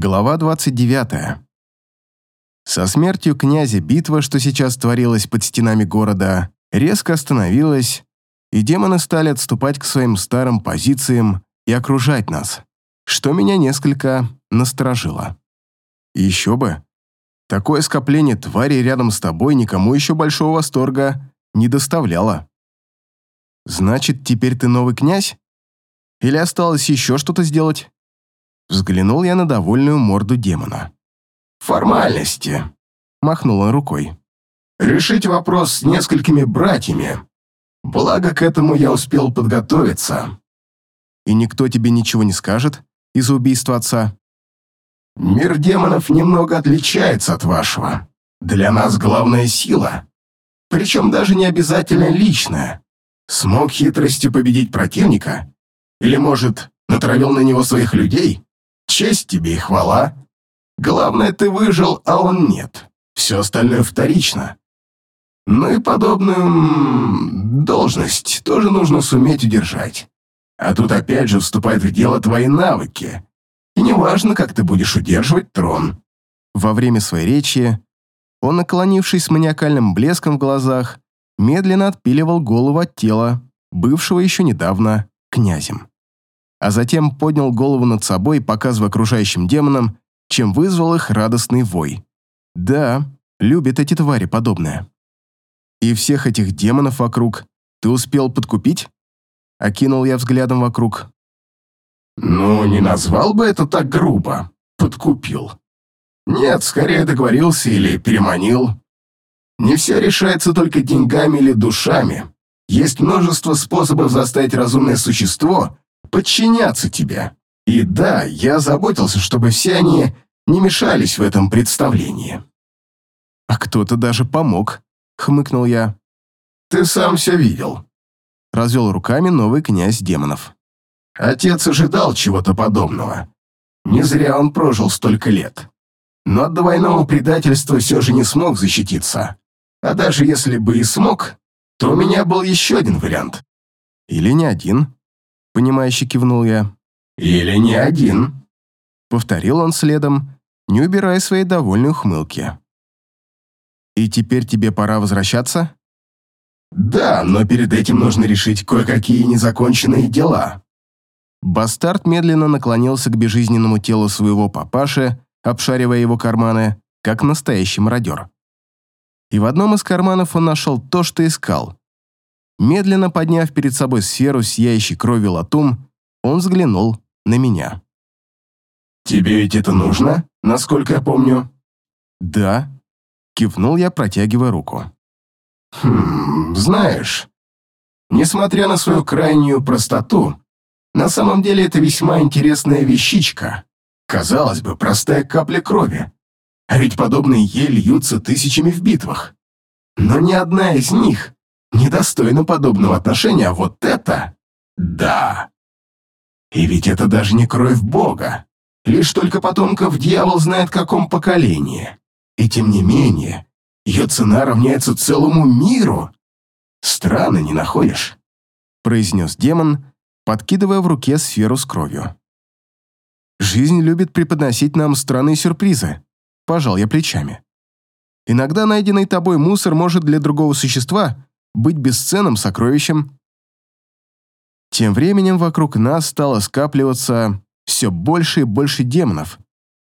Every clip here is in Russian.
Глава 29. Со смертью князя битва, что сейчас творилась под стенами города, резко остановилась, и демоны стали отступать к своим старым позициям и окружать нас, что меня несколько насторожило. еще бы, такое скопление тварей рядом с тобой никому еще большого восторга не доставляло. Значит, теперь ты новый князь? Или осталось еще что-то сделать? Взглянул я на довольную морду демона. «Формальности», — махнул он рукой. «Решить вопрос с несколькими братьями. Благо, к этому я успел подготовиться». «И никто тебе ничего не скажет из-за убийства отца?» «Мир демонов немного отличается от вашего. Для нас главная сила. Причем даже не обязательно личная. Смог хитростью победить противника? Или, может, натравил на него своих людей? Честь тебе и хвала. Главное, ты выжил, а он нет. Все остальное вторично. Ну и подобную должность тоже нужно суметь удержать. А тут опять же вступают в дело твои навыки. И неважно, как ты будешь удерживать трон. Во время своей речи он, наклонившись с маниакальным блеском в глазах, медленно отпиливал голову от тела, бывшего еще недавно князем а затем поднял голову над собой, показывая окружающим демонам, чем вызвал их радостный вой. Да, любят эти твари подобное. И всех этих демонов вокруг ты успел подкупить? Окинул я взглядом вокруг. Ну, не назвал бы это так грубо. Подкупил. Нет, скорее договорился или переманил. Не все решается только деньгами или душами. Есть множество способов заставить разумное существо подчиняться тебе. И да, я заботился, чтобы все они не мешались в этом представлении». «А кто-то даже помог», — хмыкнул я. «Ты сам все видел», — развел руками новый князь демонов. «Отец ожидал чего-то подобного. Не зря он прожил столько лет. Но от двойного предательства все же не смог защититься. А даже если бы и смог, то у меня был еще один вариант». «Или не один», понимающе кивнул я. «Или не один», — повторил он следом, не убирая своей довольной ухмылки. «И теперь тебе пора возвращаться?» «Да, но перед этим нужно решить кое-какие незаконченные дела». Бастард медленно наклонился к безжизненному телу своего папаши, обшаривая его карманы, как настоящий мародер. И в одном из карманов он нашел то, что искал Медленно подняв перед собой сферу сияющей кровью латум, он взглянул на меня. «Тебе ведь это нужно, насколько я помню?» «Да», — кивнул я, протягивая руку. «Хм, знаешь, несмотря на свою крайнюю простоту, на самом деле это весьма интересная вещичка. Казалось бы, простая капля крови. А ведь подобные ей льются тысячами в битвах. Но ни одна из них недостойно подобного отношения, а вот это — да. И ведь это даже не кровь Бога. Лишь только потомков дьявол знает, каком поколении. И тем не менее, ее цена равняется целому миру. Странно, не находишь?» произнес демон, подкидывая в руке сферу с кровью. «Жизнь любит преподносить нам странные сюрпризы», — пожал я плечами. «Иногда найденный тобой мусор может для другого существа быть бесценным сокровищем. Тем временем вокруг нас стало скапливаться все больше и больше демонов,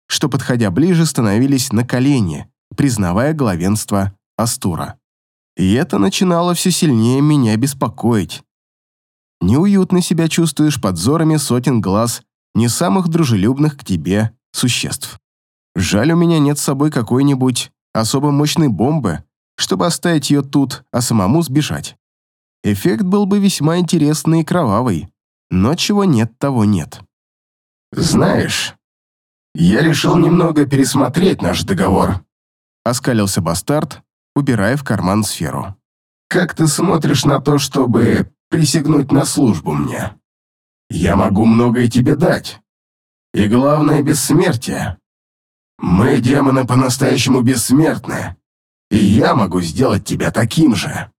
что, подходя ближе, становились на колени, признавая главенство Астура. И это начинало все сильнее меня беспокоить. Неуютно себя чувствуешь под взорами сотен глаз не самых дружелюбных к тебе существ. Жаль, у меня нет с собой какой-нибудь особо мощной бомбы, чтобы оставить ее тут, а самому сбежать. Эффект был бы весьма интересный и кровавый, но чего нет, того нет. «Знаешь, я решил немного пересмотреть наш договор», — оскалился бастард, убирая в карман сферу. «Как ты смотришь на то, чтобы присягнуть на службу мне? Я могу многое тебе дать. И главное — бессмертие. Мы, демоны, по-настоящему бессмертны, я могу сделать тебя таким же».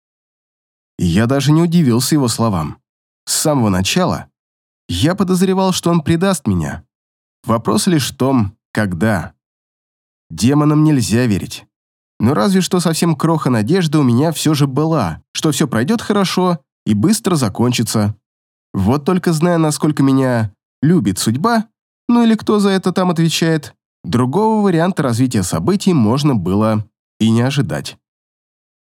Я даже не удивился его словам. С самого начала я подозревал, что он предаст меня. Вопрос лишь в том, Когда? Демонам нельзя верить. Но разве что совсем кроха надежды у меня все же была, что все пройдет хорошо и быстро закончится. Вот только зная, насколько меня любит судьба, ну или кто за это там отвечает, другого варианта развития событий можно было и не ожидать.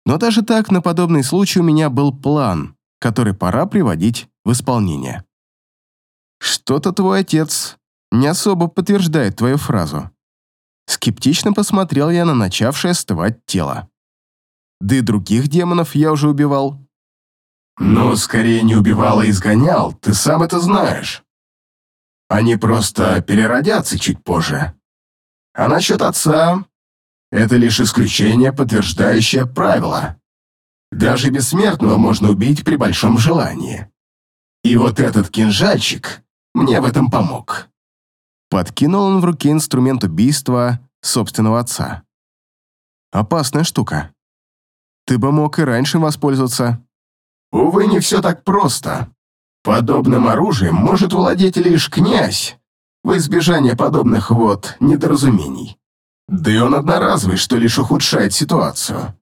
Но даже так, на подобный случай у меня был план, который пора приводить в исполнение. Что-то твой отец не особо подтверждает твою фразу. Скептично посмотрел я на начавшее остывать тело. Да и других демонов я уже убивал. «Ну, скорее не убивал, а изгонял, ты сам это знаешь. Они просто переродятся чуть позже. А насчет отца — это лишь исключение, подтверждающее правило. Даже бессмертного можно убить при большом желании. И вот этот кинжальчик мне в этом помог. Подкинул он в руке инструмент убийства собственного отца. Опасная штука. Ты бы мог и раньше воспользоваться. Увы, не все так просто. Подобным оружием может владеть лишь князь, в избежание подобных вот недоразумений. Да и он одноразовый, что лишь ухудшает ситуацию.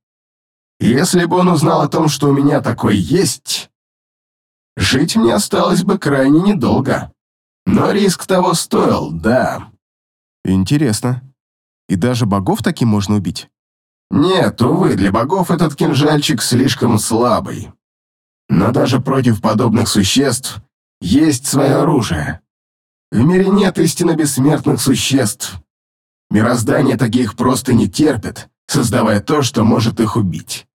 Если бы он узнал о том, что у меня такой есть, жить мне осталось бы крайне недолго. Но риск того стоил, да. Интересно. И даже богов таким можно убить? Нет, увы, для богов этот кинжальчик слишком слабый. Но даже против подобных существ есть свое оружие. В мире нет истинно бессмертных существ. Мироздание таких просто не терпит, создавая то, что может их убить.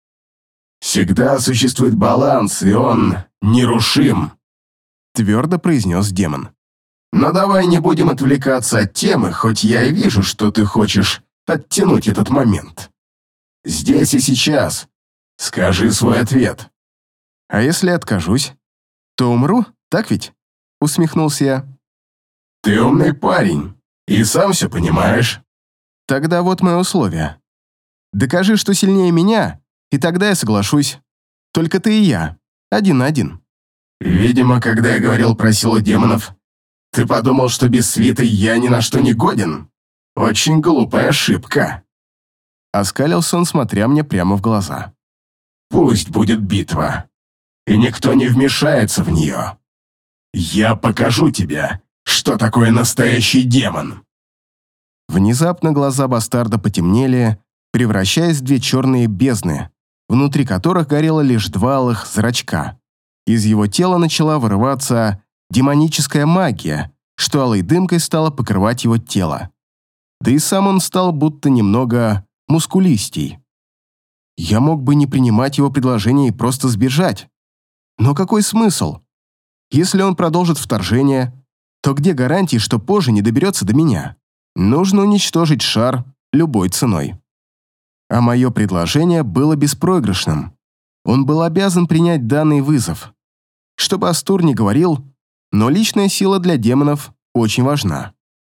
Всегда существует баланс, и он нерушим. Твердо произнес демон. Но давай не будем отвлекаться от темы, хоть я и вижу, что ты хочешь оттянуть этот момент. Здесь и сейчас. Скажи свой ответ. А если откажусь, то умру, так ведь? Усмехнулся я. Ты умный парень и сам все понимаешь. Тогда вот мои условия. Докажи, что сильнее меня, и тогда я соглашусь. Только ты и я, один на один. Видимо, когда я говорил про силу демонов, ты подумал, что без свиты я ни на что не годен? Очень глупая ошибка. Оскалился он, смотря мне прямо в глаза. Пусть будет битва, и никто не вмешается в нее. Я покажу тебе, что такое настоящий демон. Внезапно глаза бастарда потемнели, превращаясь в две черные бездны, внутри которых горело лишь два алых зрачка. Из его тела начала вырываться демоническая магия, что алой дымкой стала покрывать его тело. Да и сам он стал будто немного мускулистей. Я мог бы не принимать его предложение и просто сбежать. Но какой смысл? Если он продолжит вторжение, то где гарантии, что позже не доберется до меня? Нужно уничтожить шар любой ценой. А мое предложение было беспроигрышным. Он был обязан принять данный вызов. Чтобы Астур не говорил, но личная сила для демонов очень важна.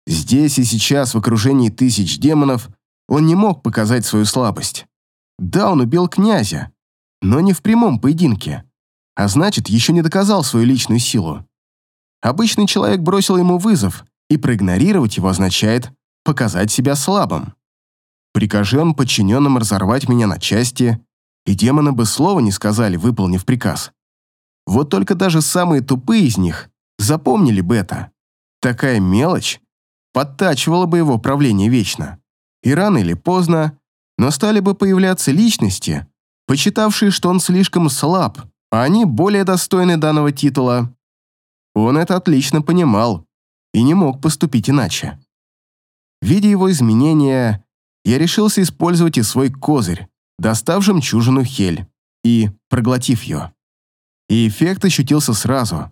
Здесь и сейчас, в окружении тысяч демонов, он не мог показать свою слабость. Да, он убил князя, но не в прямом поединке, а значит, еще не доказал свою личную силу. Обычный человек бросил ему вызов, и проигнорировать его означает показать себя слабым. Прикажи он подчиненным разорвать меня на части, и демоны бы слова не сказали, выполнив приказ. Вот только даже самые тупые из них запомнили бы это. Такая мелочь подтачивала бы его правление вечно. И рано или поздно, но стали бы появляться личности, почитавшие, что он слишком слаб, а они более достойны данного титула. Он это отлично понимал и не мог поступить иначе. Видя его изменения, я решился использовать и свой козырь, достав жемчужину Хель и проглотив ее. И эффект ощутился сразу.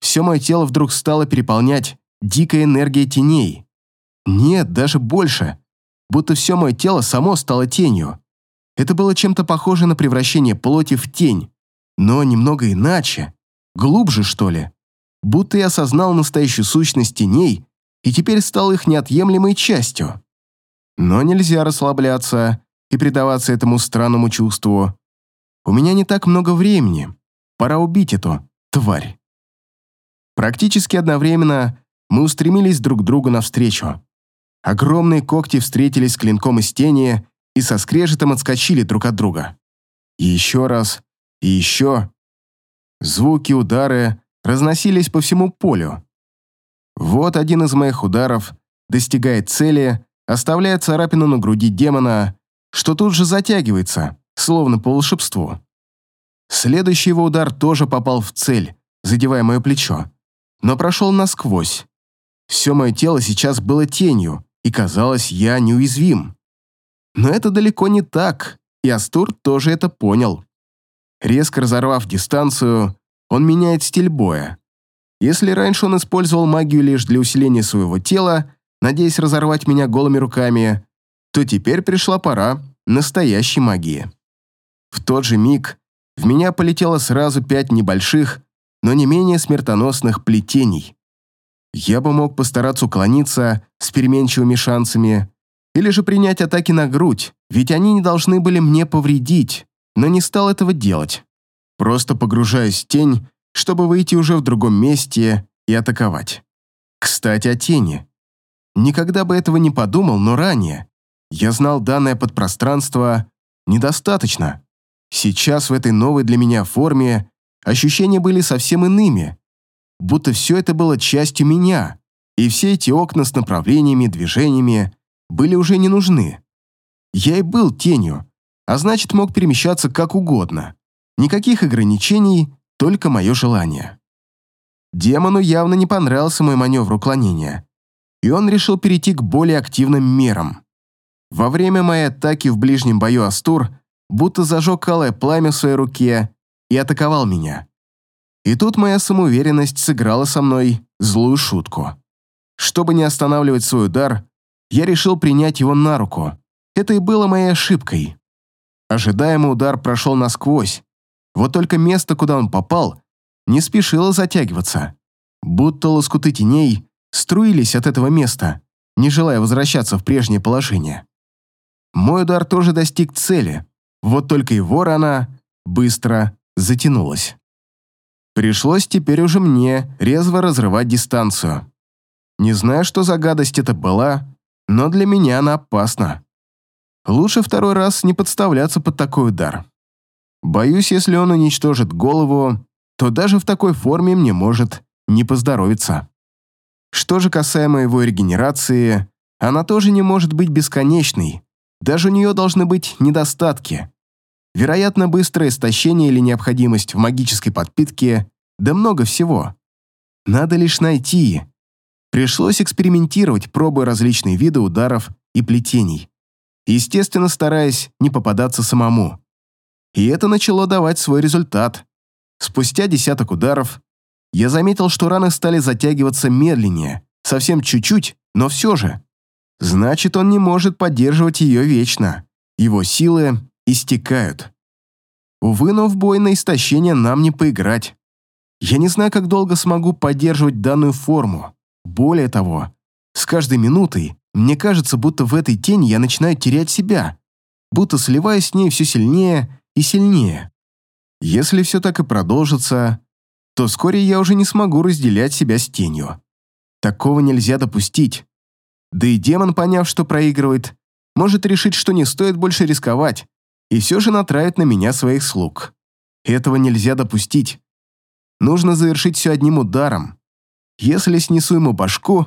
Все мое тело вдруг стало переполнять дикая энергия теней. Нет, даже больше. Будто все мое тело само стало тенью. Это было чем-то похоже на превращение плоти в тень, но немного иначе, глубже, что ли. Будто я осознал настоящую сущность теней и теперь стал их неотъемлемой частью. Но нельзя расслабляться и предаваться этому странному чувству. У меня не так много времени. Пора убить эту тварь. Практически одновременно мы устремились друг к другу навстречу. Огромные когти встретились с клинком из тени и со скрежетом отскочили друг от друга. И еще раз, и еще. Звуки, удары разносились по всему полю. Вот один из моих ударов достигает цели, оставляя царапину на груди демона, что тут же затягивается, словно по волшебству. Следующий его удар тоже попал в цель, задевая мое плечо, но прошел насквозь. Все мое тело сейчас было тенью, и казалось, я неуязвим. Но это далеко не так, и Астур тоже это понял. Резко разорвав дистанцию, он меняет стиль боя. Если раньше он использовал магию лишь для усиления своего тела, надеясь разорвать меня голыми руками, то теперь пришла пора настоящей магии. В тот же миг в меня полетело сразу пять небольших, но не менее смертоносных плетений. Я бы мог постараться уклониться с переменчивыми шансами, или же принять атаки на грудь, ведь они не должны были мне повредить, но не стал этого делать. Просто погружаюсь в тень, чтобы выйти уже в другом месте и атаковать. Кстати, о тени. Никогда бы этого не подумал, но ранее. Я знал данное подпространство недостаточно. Сейчас в этой новой для меня форме ощущения были совсем иными, будто все это было частью меня, и все эти окна с направлениями, движениями были уже не нужны. Я и был тенью, а значит мог перемещаться как угодно. Никаких ограничений, только мое желание. Демону явно не понравился мой маневр уклонения, и он решил перейти к более активным мерам. Во время моей атаки в ближнем бою Астур будто зажег алое пламя в своей руке и атаковал меня. И тут моя самоуверенность сыграла со мной злую шутку. Чтобы не останавливать свой удар, я решил принять его на руку. Это и было моей ошибкой. Ожидаемый удар прошел насквозь. Вот только место, куда он попал, не спешило затягиваться. Будто лоскуты теней струились от этого места, не желая возвращаться в прежнее положение. Мой удар тоже достиг цели, вот только его рана быстро затянулась. Пришлось теперь уже мне резво разрывать дистанцию. Не знаю, что за гадость это была, но для меня она опасна. Лучше второй раз не подставляться под такой удар. Боюсь, если он уничтожит голову, то даже в такой форме мне может не поздоровиться. Что же касаемо его регенерации, она тоже не может быть бесконечной. Даже у нее должны быть недостатки. Вероятно, быстрое истощение или необходимость в магической подпитке, да много всего. Надо лишь найти. Пришлось экспериментировать, пробуя различные виды ударов и плетений. Естественно, стараясь не попадаться самому. И это начало давать свой результат. Спустя десяток ударов я заметил, что раны стали затягиваться медленнее, совсем чуть-чуть, но все же. Значит, он не может поддерживать ее вечно. Его силы истекают. Увы, но в бой на истощение нам не поиграть. Я не знаю, как долго смогу поддерживать данную форму. Более того, с каждой минутой мне кажется, будто в этой тени я начинаю терять себя, будто сливаюсь с ней все сильнее и сильнее. Если все так и продолжится, то вскоре я уже не смогу разделять себя с тенью. Такого нельзя допустить. Да и демон, поняв, что проигрывает, может решить, что не стоит больше рисковать, и все же натравит на меня своих слуг. Этого нельзя допустить. Нужно завершить все одним ударом. Если снесу ему башку,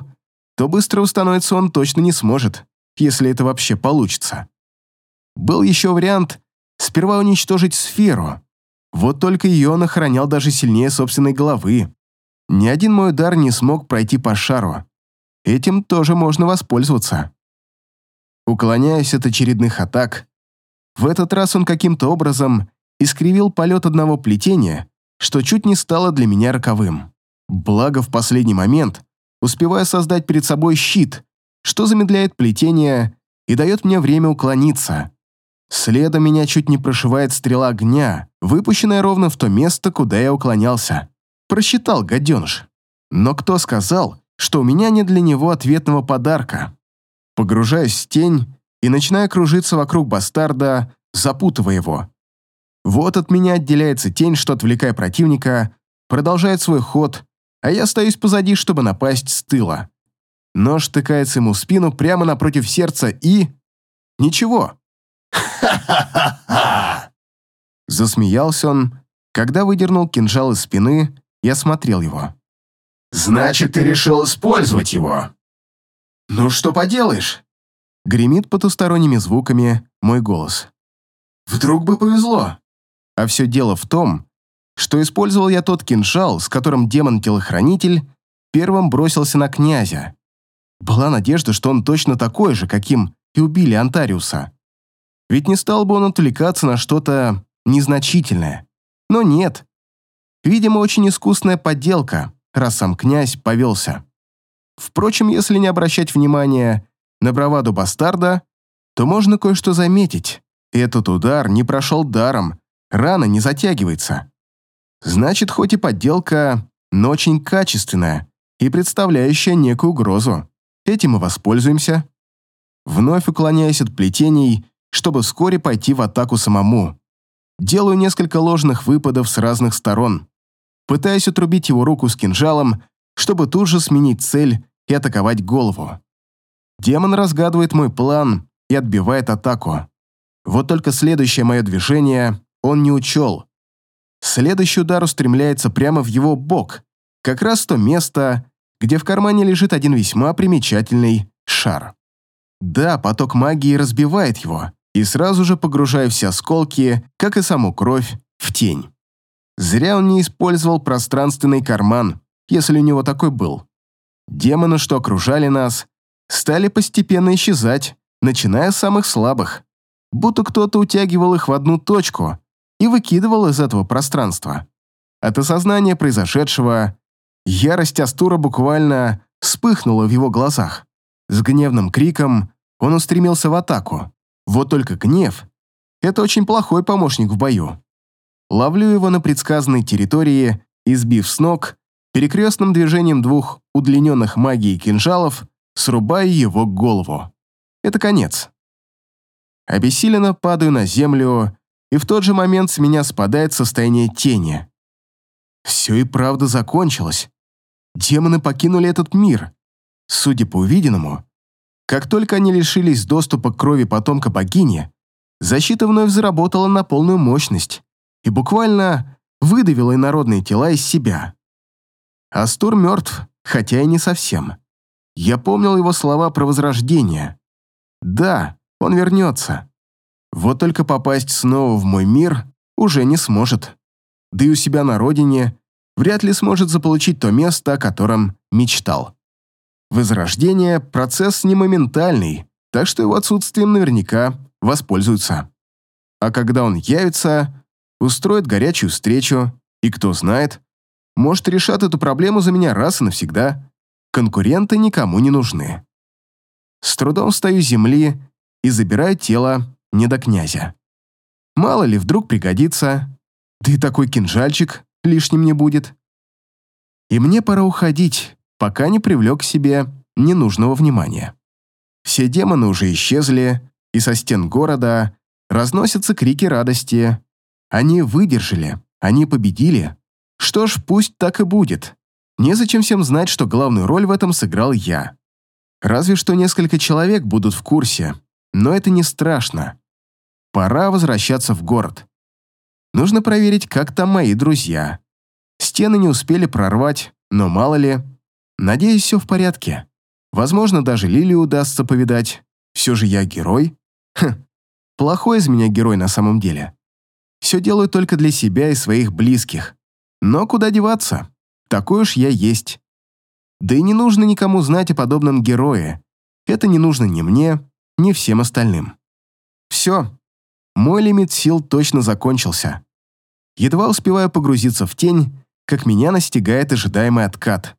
то быстро установиться он точно не сможет, если это вообще получится. Был еще вариант сперва уничтожить сферу. Вот только ее он охранял даже сильнее собственной головы. Ни один мой удар не смог пройти по шару. Этим тоже можно воспользоваться. Уклоняясь от очередных атак, в этот раз он каким-то образом искривил полет одного плетения, что чуть не стало для меня роковым. Благо, в последний момент успеваю создать перед собой щит, что замедляет плетение и дает мне время уклониться. Следом меня чуть не прошивает стрела огня, выпущенная ровно в то место, куда я уклонялся. Просчитал, гаденыш. Но кто сказал, что у меня нет для него ответного подарка? Погружаюсь в тень и начинаю кружиться вокруг бастарда, запутывая его. Вот от меня отделяется тень, что, отвлекая противника, продолжает свой ход, а я остаюсь позади, чтобы напасть с тыла. Нож тыкается ему в спину прямо напротив сердца и... Ничего. «Ха-ха-ха-ха!» Засмеялся он, когда выдернул кинжал из спины и осмотрел его. «Значит, ты решил использовать его?» «Ну что поделаешь?» Гремит потусторонними звуками мой голос. «Вдруг бы повезло?» А все дело в том, что использовал я тот кинжал, с которым демон-телохранитель первым бросился на князя. Была надежда, что он точно такой же, каким и убили Антариуса. Ведь не стал бы он отвлекаться на что-то незначительное. Но нет. Видимо, очень искусная подделка, раз сам князь повелся. Впрочем, если не обращать внимания на браваду бастарда, то можно кое-что заметить. Этот удар не прошел даром, рана не затягивается. Значит, хоть и подделка, но очень качественная и представляющая некую угрозу. Этим мы воспользуемся. Вновь уклоняясь от плетений, чтобы вскоре пойти в атаку самому. Делаю несколько ложных выпадов с разных сторон. Пытаюсь отрубить его руку с кинжалом, чтобы тут же сменить цель и атаковать голову. Демон разгадывает мой план и отбивает атаку. Вот только следующее мое движение он не учел. Следующий удар устремляется прямо в его бок, как раз то место, где в кармане лежит один весьма примечательный шар. Да, поток магии разбивает его, и сразу же погружая все осколки, как и саму кровь, в тень. Зря он не использовал пространственный карман, если у него такой был. Демоны, что окружали нас, стали постепенно исчезать, начиная с самых слабых, будто кто-то утягивал их в одну точку и выкидывал из этого пространства. От осознания произошедшего ярость Астура буквально вспыхнула в его глазах. С гневным криком он устремился в атаку. Вот только гнев — это очень плохой помощник в бою. Ловлю его на предсказанной территории и, сбив с ног, перекрестным движением двух удлиненных магией кинжалов, срубаю его голову. Это конец. Обессиленно падаю на землю, и в тот же момент с меня спадает состояние тени. Все и правда закончилось. Демоны покинули этот мир. Судя по увиденному, как только они лишились доступа к крови потомка богини, защита вновь заработала на полную мощность и буквально выдавила инородные тела из себя. Астур мертв, хотя и не совсем. Я помнил его слова про возрождение. Да, он вернется. Вот только попасть снова в мой мир уже не сможет. Да и у себя на родине вряд ли сможет заполучить то место, о котором мечтал. Возрождение – процесс не моментальный, так что его отсутствием наверняка воспользуются. А когда он явится, устроит горячую встречу, и кто знает, может, решат эту проблему за меня раз и навсегда. Конкуренты никому не нужны. С трудом встаю с земли и забираю тело не до князя. Мало ли, вдруг пригодится. Да и такой кинжальчик лишним не будет. И мне пора уходить, пока не привлек к себе ненужного внимания. Все демоны уже исчезли, и со стен города разносятся крики радости. Они выдержали, они победили. Что ж, пусть так и будет. Незачем всем знать, что главную роль в этом сыграл я. Разве что несколько человек будут в курсе, но это не страшно. Пора возвращаться в город. Нужно проверить, как там мои друзья. Стены не успели прорвать, но мало ли. Надеюсь, все в порядке. Возможно, даже Лилию удастся повидать. Все же я герой. Хм, плохой из меня герой на самом деле. Все делаю только для себя и своих близких. Но куда деваться? Такой уж я есть. Да и не нужно никому знать о подобном герое. Это не нужно ни мне, ни всем остальным. Все. Мой лимит сил точно закончился. Едва успеваю погрузиться в тень, как меня настигает ожидаемый откат.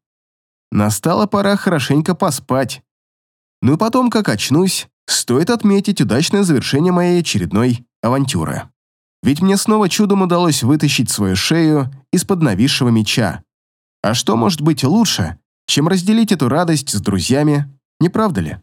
Настала пора хорошенько поспать. Ну и потом, как очнусь, стоит отметить удачное завершение моей очередной авантюры. Ведь мне снова чудом удалось вытащить свою шею из-под нависшего меча. А что может быть лучше, чем разделить эту радость с друзьями, не правда ли?